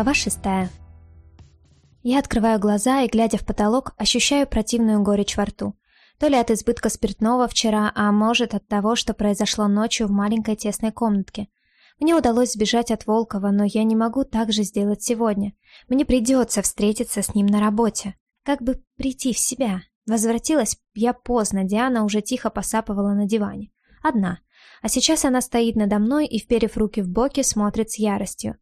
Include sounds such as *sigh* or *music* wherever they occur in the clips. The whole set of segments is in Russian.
Глава шестая. Я открываю глаза и, глядя в потолок, ощущаю противную горечь во рту. То ли от избытка спиртного вчера, а может от того, что произошло ночью в маленькой тесной комнатке. Мне удалось сбежать от Волкова, но я не могу так же сделать сегодня. Мне придется встретиться с ним на работе. Как бы прийти в себя. Возвратилась я поздно, Диана уже тихо посапывала на диване. Одна. А сейчас она стоит надо мной и, вперев руки в боки, смотрит с яростью.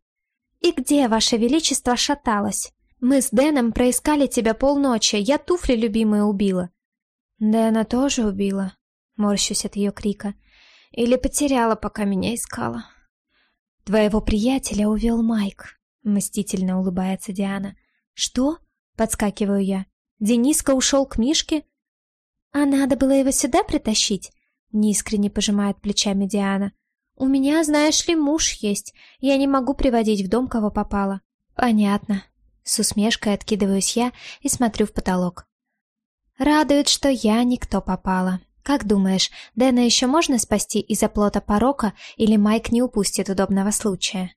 «И где, Ваше Величество, шаталась? Мы с Дэном проискали тебя полночи, я туфли любимые убила». «Дэна тоже убила?» Морщусь от ее крика. «Или потеряла, пока меня искала?» «Твоего приятеля увел Майк», — мстительно улыбается Диана. «Что?» — подскакиваю я. «Дениска ушел к Мишке?» «А надо было его сюда притащить?» — неискренне пожимает плечами Диана. «У меня, знаешь ли, муж есть. Я не могу приводить в дом, кого попало». «Понятно». С усмешкой откидываюсь я и смотрю в потолок. «Радует, что я никто попала. Как думаешь, Дэна еще можно спасти из оплота порока, или Майк не упустит удобного случая?»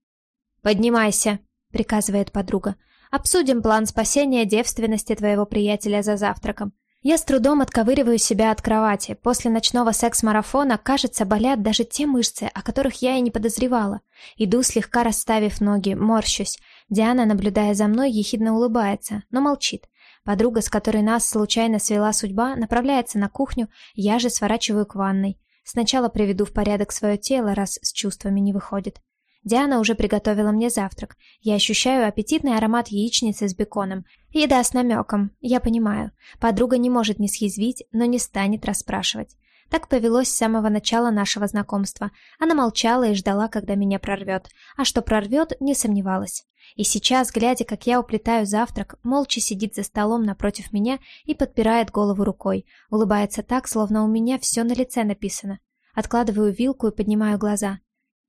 «Поднимайся», — приказывает подруга. «Обсудим план спасения девственности твоего приятеля за завтраком. Я с трудом отковыриваю себя от кровати. После ночного секс-марафона, кажется, болят даже те мышцы, о которых я и не подозревала. Иду, слегка расставив ноги, морщусь. Диана, наблюдая за мной, ехидно улыбается, но молчит. Подруга, с которой нас случайно свела судьба, направляется на кухню, я же сворачиваю к ванной. Сначала приведу в порядок свое тело, раз с чувствами не выходит. Диана уже приготовила мне завтрак. Я ощущаю аппетитный аромат яичницы с беконом. Еда с намеком, я понимаю. Подруга не может не съязвить, но не станет расспрашивать. Так повелось с самого начала нашего знакомства. Она молчала и ждала, когда меня прорвет. А что прорвет, не сомневалась. И сейчас, глядя, как я уплетаю завтрак, молча сидит за столом напротив меня и подпирает голову рукой. Улыбается так, словно у меня все на лице написано. Откладываю вилку и поднимаю глаза.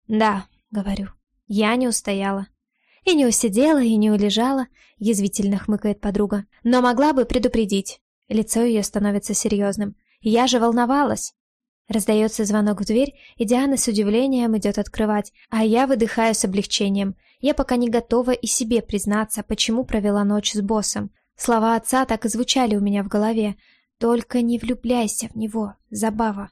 «Да, говорю. Я не устояла. И не усидела, и не улежала, язвительно хмыкает подруга. Но могла бы предупредить. Лицо ее становится серьезным. Я же волновалась. Раздается звонок в дверь, и Диана с удивлением идет открывать, а я выдыхаю с облегчением. Я пока не готова и себе признаться, почему провела ночь с боссом. Слова отца так и звучали у меня в голове. «Только не влюбляйся в него, забава!»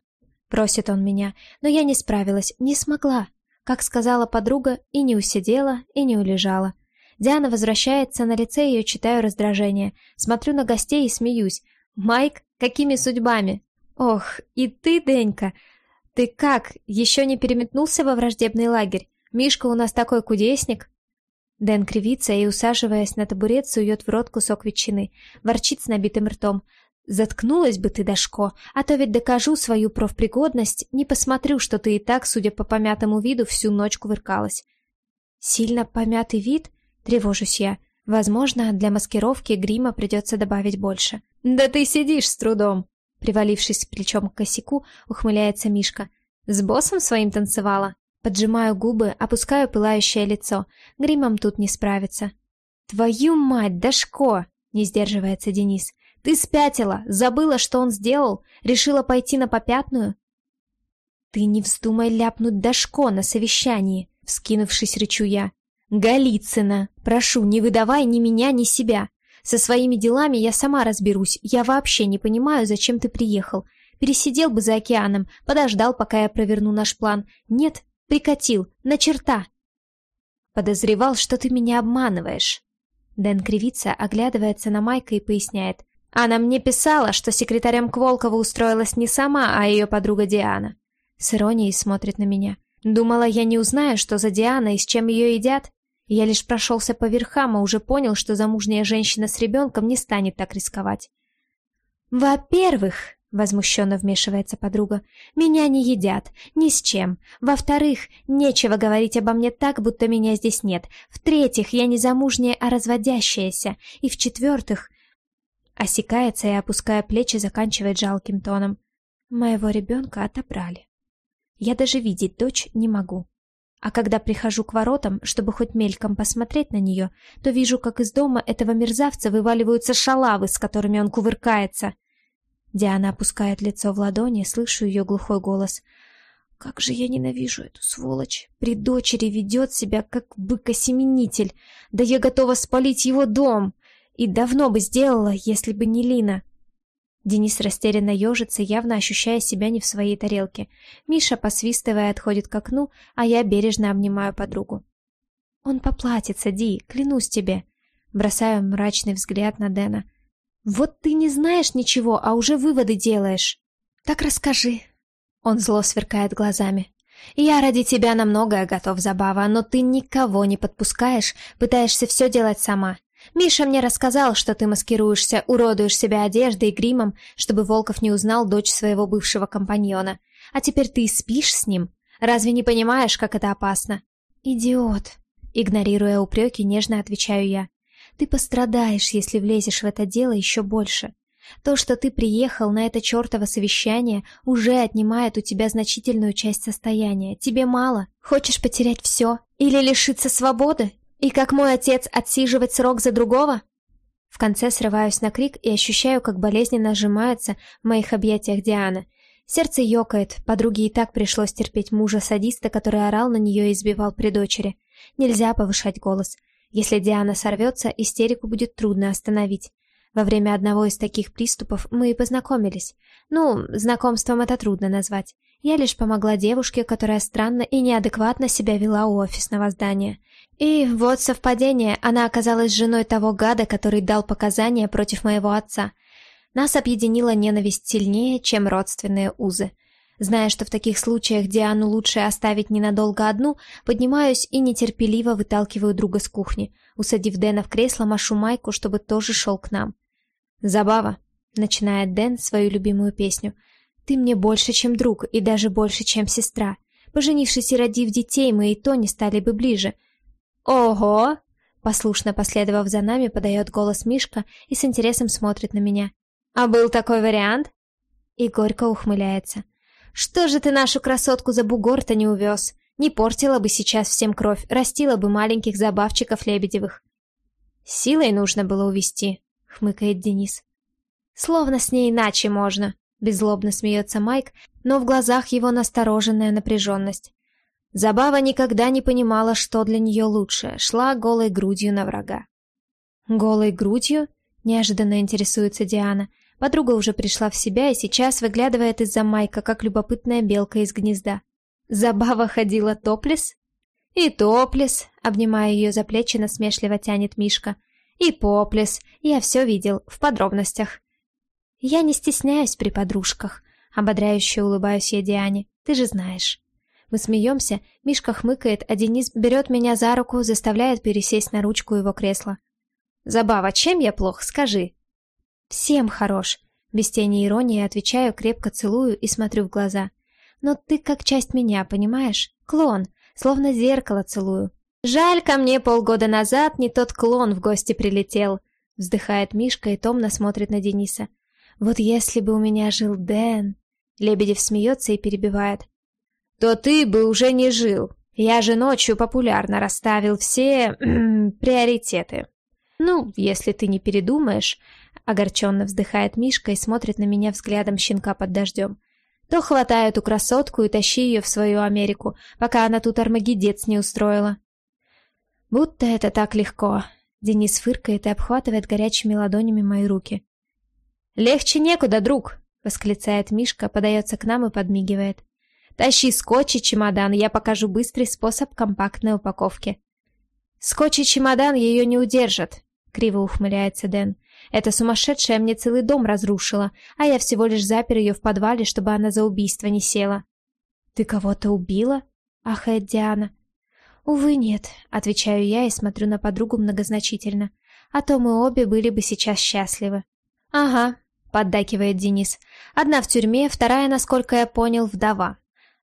Просит он меня, но я не справилась, не смогла. Как сказала подруга, и не усидела, и не улежала. Диана возвращается, на лице ее читаю раздражение. Смотрю на гостей и смеюсь. «Майк, какими судьбами?» «Ох, и ты, Денька! Ты как, еще не переметнулся во враждебный лагерь? Мишка у нас такой кудесник!» Дэн кривится и, усаживаясь на табурет, сует в рот кусок ветчины, ворчит с набитым ртом. Заткнулась бы ты, Дашко, а то ведь докажу свою профпригодность, не посмотрю, что ты и так, судя по помятому виду, всю ночь кувыркалась. Сильно помятый вид? Тревожусь я. Возможно, для маскировки грима придется добавить больше. Да ты сидишь с трудом. Привалившись плечом к косяку, ухмыляется Мишка. С боссом своим танцевала? Поджимаю губы, опускаю пылающее лицо. Гримом тут не справится. Твою мать, Дашко! Не сдерживается Денис. Ты спятила, забыла, что он сделал, решила пойти на попятную? Ты не вздумай ляпнуть Дашко на совещании, вскинувшись, рычу я. Голицына, прошу, не выдавай ни меня, ни себя. Со своими делами я сама разберусь. Я вообще не понимаю, зачем ты приехал. Пересидел бы за океаном, подождал, пока я проверну наш план. Нет, прикатил, на черта. Подозревал, что ты меня обманываешь. Дэн кривится, оглядывается на Майка и поясняет. Она мне писала, что секретарем к Волкову устроилась не сама, а ее подруга Диана. С иронией смотрит на меня. Думала, я не узнаю, что за Диана и с чем ее едят. Я лишь прошелся по верхам, а уже понял, что замужняя женщина с ребенком не станет так рисковать. «Во-первых», — возмущенно вмешивается подруга, — «меня не едят, ни с чем. Во-вторых, нечего говорить обо мне так, будто меня здесь нет. В-третьих, я не замужняя, а разводящаяся. И в-четвертых, Осекается и, опуская плечи, заканчивает жалким тоном. Моего ребенка отобрали. Я даже видеть дочь не могу. А когда прихожу к воротам, чтобы хоть мельком посмотреть на нее, то вижу, как из дома этого мерзавца вываливаются шалавы, с которыми он кувыркается. Диана опускает лицо в ладони, слышу ее глухой голос. Как же я ненавижу эту сволочь. При дочери ведет себя как быкосеменитель. Да я готова спалить его дом. И давно бы сделала, если бы не Лина. Денис растерянно ежится, явно ощущая себя не в своей тарелке. Миша, посвистывая, отходит к окну, а я бережно обнимаю подругу. «Он поплатится, Ди, клянусь тебе!» Бросаю мрачный взгляд на Дэна. «Вот ты не знаешь ничего, а уже выводы делаешь!» «Так расскажи!» Он зло сверкает глазами. «Я ради тебя на многое готов, Забава, но ты никого не подпускаешь, пытаешься все делать сама. Миша мне рассказал, что ты маскируешься, уродуешь себя одеждой и гримом, чтобы Волков не узнал дочь своего бывшего компаньона. А теперь ты спишь с ним? Разве не понимаешь, как это опасно? Идиот. Игнорируя упреки, нежно отвечаю я. Ты пострадаешь, если влезешь в это дело еще больше. То, что ты приехал на это чертово совещание, уже отнимает у тебя значительную часть состояния. Тебе мало? Хочешь потерять все? Или лишиться свободы? И как мой отец отсиживать срок за другого? В конце срываюсь на крик и ощущаю, как болезненно сжимается в моих объятиях Диана. Сердце ёкает, подруге и так пришлось терпеть мужа-садиста, который орал на нее и избивал при дочери. Нельзя повышать голос. Если Диана сорвется, истерику будет трудно остановить. Во время одного из таких приступов мы и познакомились. Ну, знакомством это трудно назвать. Я лишь помогла девушке, которая странно и неадекватно себя вела у офисного здания. И вот совпадение, она оказалась женой того гада, который дал показания против моего отца. Нас объединила ненависть сильнее, чем родственные узы. Зная, что в таких случаях Диану лучше оставить ненадолго одну, поднимаюсь и нетерпеливо выталкиваю друга с кухни. Усадив Дэна в кресло, машу Майку, чтобы тоже шел к нам. «Забава», — начинает Дэн свою любимую песню — ты мне больше, чем друг, и даже больше, чем сестра. Поженившись и родив детей, мы и то не стали бы ближе. Ого! Послушно последовав за нами, подает голос Мишка и с интересом смотрит на меня. А был такой вариант? И горько ухмыляется. Что же ты нашу красотку за бугор-то не увез? Не портила бы сейчас всем кровь, растила бы маленьких забавчиков Лебедевых. Силой нужно было увести, хмыкает Денис. Словно с ней иначе можно. Беззлобно смеется Майк, но в глазах его настороженная напряженность. Забава никогда не понимала, что для нее лучше, шла голой грудью на врага. «Голой грудью?» — неожиданно интересуется Диана. Подруга уже пришла в себя и сейчас выглядывает из-за Майка, как любопытная белка из гнезда. «Забава ходила топлес?» «И топлес», — обнимая ее за плечи, насмешливо тянет Мишка. «И поплес, я все видел, в подробностях. Я не стесняюсь при подружках. Ободряюще улыбаюсь я Диане. Ты же знаешь. Мы смеемся, Мишка хмыкает, а Денис берет меня за руку, заставляет пересесть на ручку его кресла. «Забава, чем я плох, скажи?» «Всем хорош», — без тени иронии отвечаю, крепко целую и смотрю в глаза. «Но ты как часть меня, понимаешь? Клон, словно зеркало целую». «Жаль, ко мне полгода назад не тот клон в гости прилетел», — вздыхает Мишка и томно смотрит на Дениса. Вот если бы у меня жил Дэн... Лебедев смеется и перебивает. То ты бы уже не жил. Я же ночью популярно расставил все *clears throat* приоритеты. Ну, если ты не передумаешь, огорченно вздыхает Мишка и смотрит на меня взглядом щенка под дождем. То хватай эту красотку и тащи ее в свою Америку, пока она тут армагедец не устроила. Будто это так легко. Денис фыркает и обхватывает горячими ладонями мои руки. «Легче некуда, друг!» — восклицает Мишка, подается к нам и подмигивает. «Тащи скотч и чемодан, я покажу быстрый способ компактной упаковки». «Скотч и чемодан ее не удержат», — криво ухмыляется Дэн. «Эта сумасшедшая мне целый дом разрушила, а я всего лишь запер ее в подвале, чтобы она за убийство не села». «Ты кого-то убила?» — ахает Диана. «Увы, нет», — отвечаю я и смотрю на подругу многозначительно. «А то мы обе были бы сейчас счастливы». «Ага», — поддакивает Денис. «Одна в тюрьме, вторая, насколько я понял, вдова».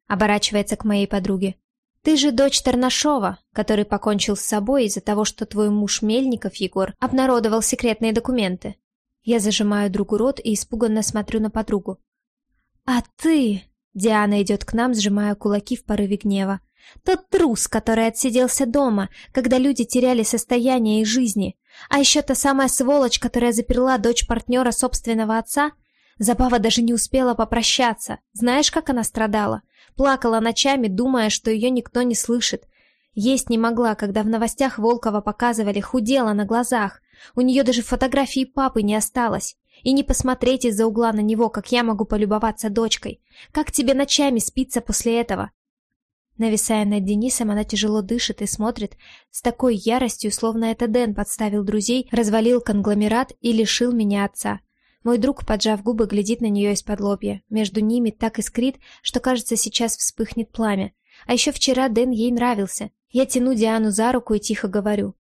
Оборачивается к моей подруге. «Ты же дочь Тарнашова, который покончил с собой из-за того, что твой муж Мельников, Егор, обнародовал секретные документы». Я зажимаю другу рот и испуганно смотрю на подругу. «А ты...» Диана идет к нам, сжимая кулаки в порыве гнева. «Тот трус, который отсиделся дома, когда люди теряли состояние и жизни. А еще та самая сволочь, которая заперла дочь партнера собственного отца. Забава даже не успела попрощаться. Знаешь, как она страдала? Плакала ночами, думая, что ее никто не слышит. Есть не могла, когда в новостях Волкова показывали, худела на глазах. У нее даже фотографии папы не осталось. И не посмотреть из-за угла на него, как я могу полюбоваться дочкой. Как тебе ночами спится после этого? Нависая над Денисом, она тяжело дышит и смотрит с такой яростью, словно это Дэн подставил друзей, развалил конгломерат и лишил меня отца. Мой друг, поджав губы, глядит на нее из-под лобья. Между ними так искрит, что, кажется, сейчас вспыхнет пламя. А еще вчера Дэн ей нравился. Я тяну Диану за руку и тихо говорю.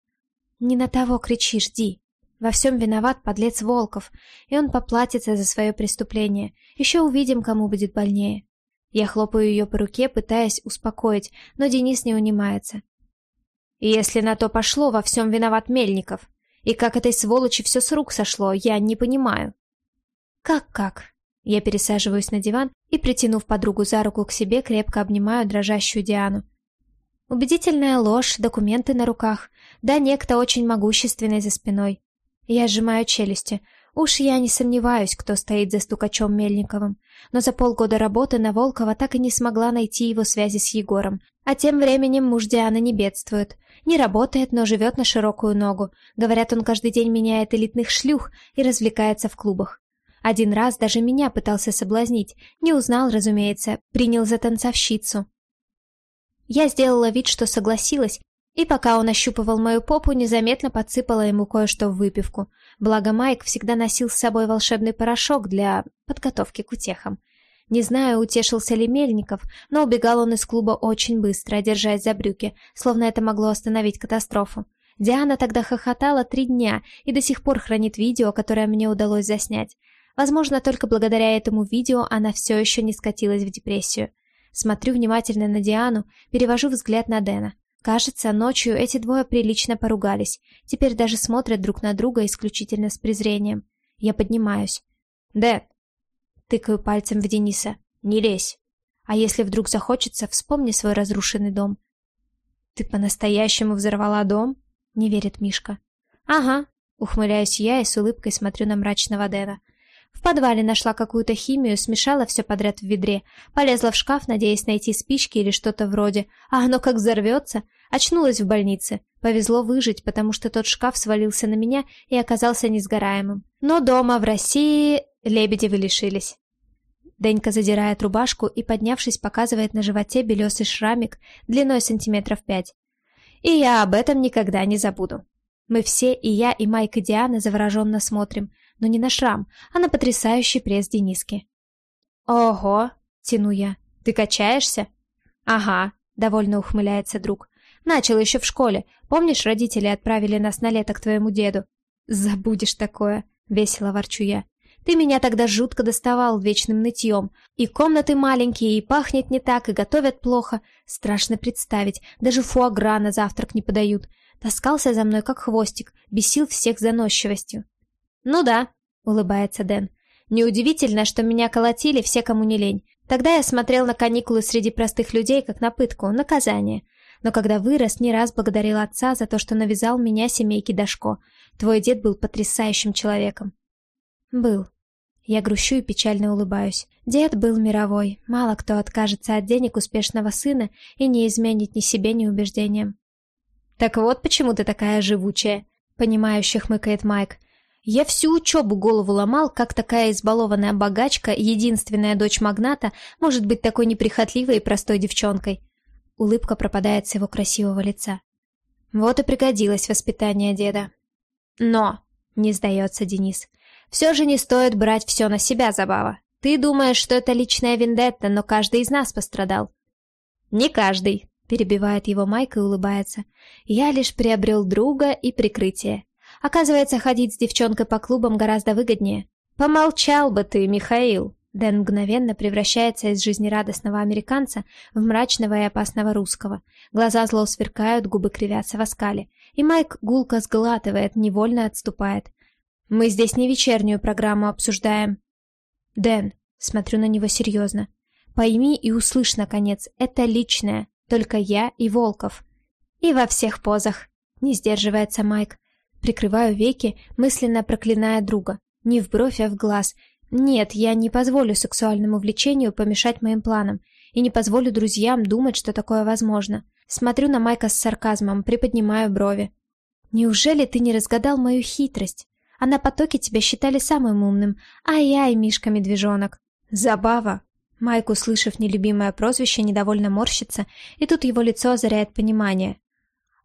«Не на того кричишь, Ди. Во всем виноват подлец Волков, и он поплатится за свое преступление. Еще увидим, кому будет больнее». Я хлопаю ее по руке, пытаясь успокоить, но Денис не унимается. «Если на то пошло, во всем виноват Мельников. И как этой сволочи все с рук сошло, я не понимаю». «Как-как?» Я пересаживаюсь на диван и, притянув подругу за руку к себе, крепко обнимаю дрожащую Диану. Убедительная ложь, документы на руках, да некто очень могущественный за спиной. Я сжимаю челюсти. Уж я не сомневаюсь, кто стоит за стукачом Мельниковым. Но за полгода работы на Волкова так и не смогла найти его связи с Егором. А тем временем муж Дианы не бедствует. Не работает, но живет на широкую ногу. Говорят, он каждый день меняет элитных шлюх и развлекается в клубах. Один раз даже меня пытался соблазнить. Не узнал, разумеется, принял за танцовщицу. Я сделала вид, что согласилась, и пока он ощупывал мою попу, незаметно подсыпала ему кое-что в выпивку. Благо Майк всегда носил с собой волшебный порошок для подготовки к утехам. Не знаю, утешился ли Мельников, но убегал он из клуба очень быстро, держась за брюки, словно это могло остановить катастрофу. Диана тогда хохотала три дня и до сих пор хранит видео, которое мне удалось заснять. Возможно, только благодаря этому видео она все еще не скатилась в депрессию. Смотрю внимательно на Диану, перевожу взгляд на Дэна. Кажется, ночью эти двое прилично поругались. Теперь даже смотрят друг на друга исключительно с презрением. Я поднимаюсь. «Дэн!» Тыкаю пальцем в Дениса. «Не лезь! А если вдруг захочется, вспомни свой разрушенный дом». «Ты по-настоящему взорвала дом?» Не верит Мишка. «Ага», ухмыляюсь я и с улыбкой смотрю на мрачного Дэна. В подвале нашла какую-то химию, смешала все подряд в ведре, полезла в шкаф, надеясь найти спички или что-то вроде, а оно как взорвется. Очнулась в больнице. Повезло выжить, потому что тот шкаф свалился на меня и оказался несгораемым. Но дома, в России, Лебедевы лишились. Денька задирает рубашку и, поднявшись, показывает на животе белесый шрамик длиной сантиметров пять. И я об этом никогда не забуду. Мы все, и я, и Майк, и Диана, завороженно смотрим — но не на шрам, а на потрясающий пресс Дениски. «Ого!» — тяну я. «Ты качаешься?» «Ага», — довольно ухмыляется друг. «Начал еще в школе. Помнишь, родители отправили нас на лето к твоему деду?» «Забудешь такое», — весело ворчу я. «Ты меня тогда жутко доставал вечным нытьем. И комнаты маленькие, и пахнет не так, и готовят плохо. Страшно представить, даже фуагра на завтрак не подают. Таскался за мной, как хвостик, бесил всех заносчивостью. «Ну да», — улыбается Дэн. «Неудивительно, что меня колотили все, кому не лень. Тогда я смотрел на каникулы среди простых людей, как на пытку, наказание. Но когда вырос, не раз благодарил отца за то, что навязал меня семейке Дашко. Твой дед был потрясающим человеком». «Был». Я грущу и печально улыбаюсь. Дед был мировой. Мало кто откажется от денег успешного сына и не изменит ни себе, ни убеждениям. «Так вот почему ты такая живучая», — понимающе хмыкает Майк. Я всю учебу голову ломал, как такая избалованная богачка, единственная дочь магната, может быть такой неприхотливой и простой девчонкой. Улыбка пропадает с его красивого лица. Вот и пригодилось воспитание деда. Но, не сдается Денис, все же не стоит брать все на себя, Забава. Ты думаешь, что это личная вендетта, но каждый из нас пострадал. Не каждый, перебивает его Майк и улыбается. Я лишь приобрел друга и прикрытие. Оказывается, ходить с девчонкой по клубам гораздо выгоднее. Помолчал бы ты, Михаил. Дэн мгновенно превращается из жизнерадостного американца в мрачного и опасного русского. Глаза зло сверкают, губы кривятся в оскале. И Майк гулко сглатывает, невольно отступает. «Мы здесь не вечернюю программу обсуждаем». «Дэн», смотрю на него серьезно, пойми и услышь, наконец, это личное, только я и Волков. И во всех позах. Не сдерживается Майк. Прикрываю веки, мысленно проклиная друга. Не в бровь, а в глаз. Нет, я не позволю сексуальному влечению помешать моим планам и не позволю друзьям думать, что такое возможно. Смотрю на Майка с сарказмом, приподнимаю брови. Неужели ты не разгадал мою хитрость? А на потоке тебя считали самым умным. Ай-ай, Мишка-медвежонок. Забава. Майк, услышав нелюбимое прозвище, недовольно морщится, и тут его лицо озаряет понимание.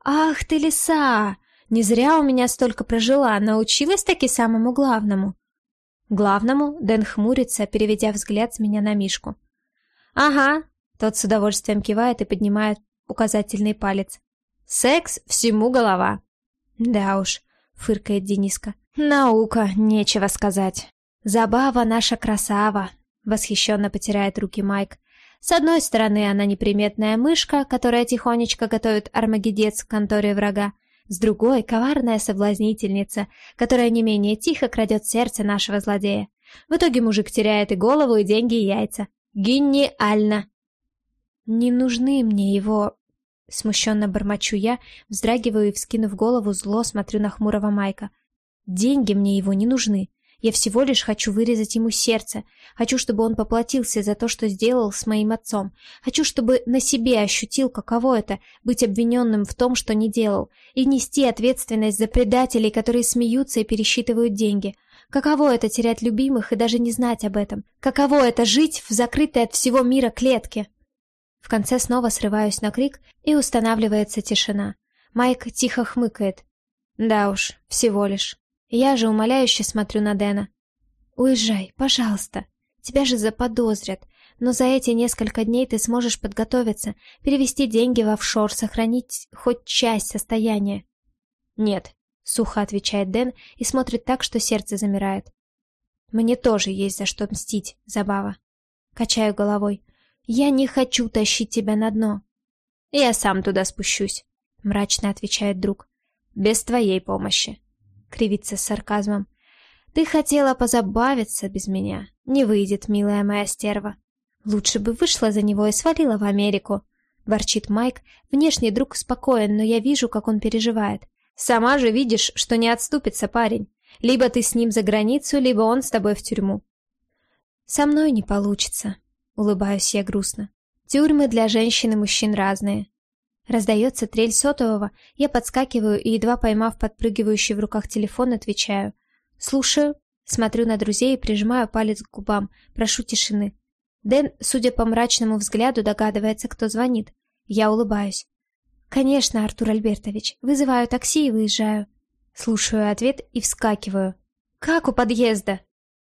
«Ах ты, лиса! Не зря у меня столько прожила, научилась таки самому главному». Главному Дэн хмурится, переведя взгляд с меня на Мишку. «Ага», — тот с удовольствием кивает и поднимает указательный палец. «Секс всему голова». «Да уж», — фыркает Дениска. «Наука, нечего сказать». «Забава наша красава», — восхищенно потирает руки Майк. С одной стороны, она неприметная мышка, которая тихонечко готовит армагедец в конторе врага. С другой — коварная соблазнительница, которая не менее тихо крадет сердце нашего злодея. В итоге мужик теряет и голову, и деньги, и яйца. Гениально! Не нужны мне его... Смущенно бормочу я, вздрагиваю и, вскинув голову, зло смотрю на хмурого Майка. Деньги мне его не нужны. Я всего лишь хочу вырезать ему сердце. Хочу, чтобы он поплатился за то, что сделал с моим отцом. Хочу, чтобы на себе ощутил, каково это — быть обвиненным в том, что не делал, и нести ответственность за предателей, которые смеются и пересчитывают деньги. Каково это — терять любимых и даже не знать об этом? Каково это — жить в закрытой от всего мира клетке? В конце снова срываюсь на крик, и устанавливается тишина. Майк тихо хмыкает. Да уж, всего лишь. Я же умоляюще смотрю на Дэна. «Уезжай, пожалуйста. Тебя же заподозрят. Но за эти несколько дней ты сможешь подготовиться, перевести деньги в офшор, сохранить хоть часть состояния». «Нет», — сухо отвечает Дэн и смотрит так, что сердце замирает. «Мне тоже есть за что мстить, Забава». Качаю головой. «Я не хочу тащить тебя на дно». «Я сам туда спущусь», — мрачно отвечает друг. «Без твоей помощи» кривится с сарказмом. Ты хотела позабавиться без меня. Не выйдет, милая моя стерва. Лучше бы вышла за него и свалила в Америку. Ворчит Майк. Внешний друг спокоен, но я вижу, как он переживает. Сама же видишь, что не отступится парень. Либо ты с ним за границу, либо он с тобой в тюрьму. Со мной не получится. Улыбаюсь я грустно. Тюрьмы для женщин и мужчин разные. Раздается трель сотового, я подскакиваю и, едва поймав подпрыгивающий в руках телефон, отвечаю. «Слушаю». Смотрю на друзей и прижимаю палец к губам, прошу тишины. Дэн, судя по мрачному взгляду, догадывается, кто звонит. Я улыбаюсь. «Конечно, Артур Альбертович. Вызываю такси и выезжаю». Слушаю ответ и вскакиваю. «Как у подъезда?»